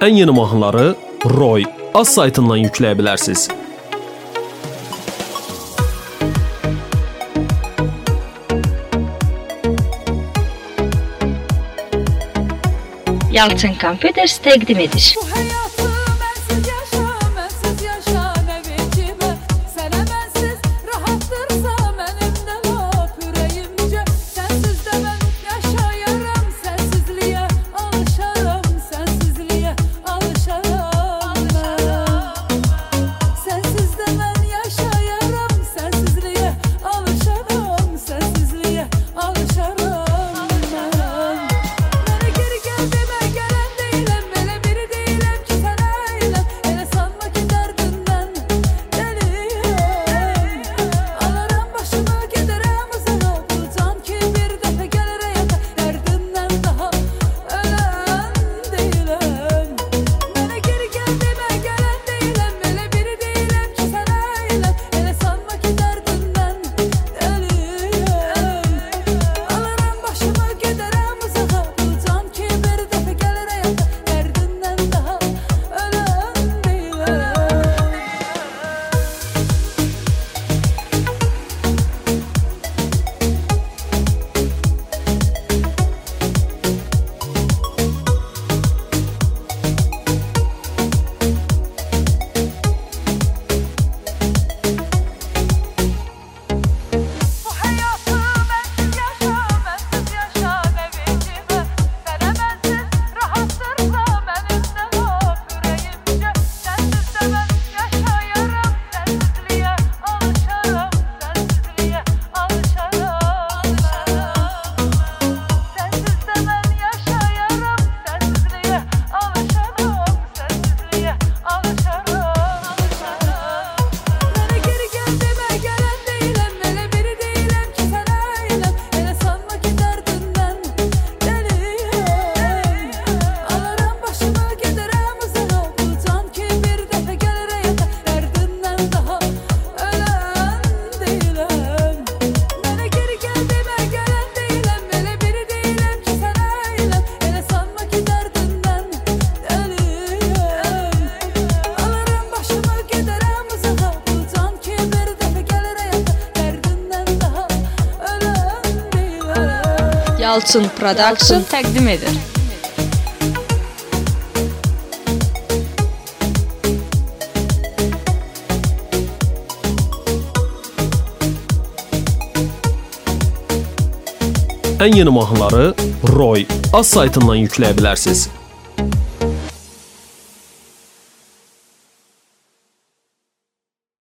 ən yeni mahnıları Roy az saytından yükləyə bilərsiniz. Yalçın Konfeder təqdim edir. Bu həyat Yalçın Production təqdim edir. Ən yeni mahnıları Roy az saytından yükləyə bilərsiniz.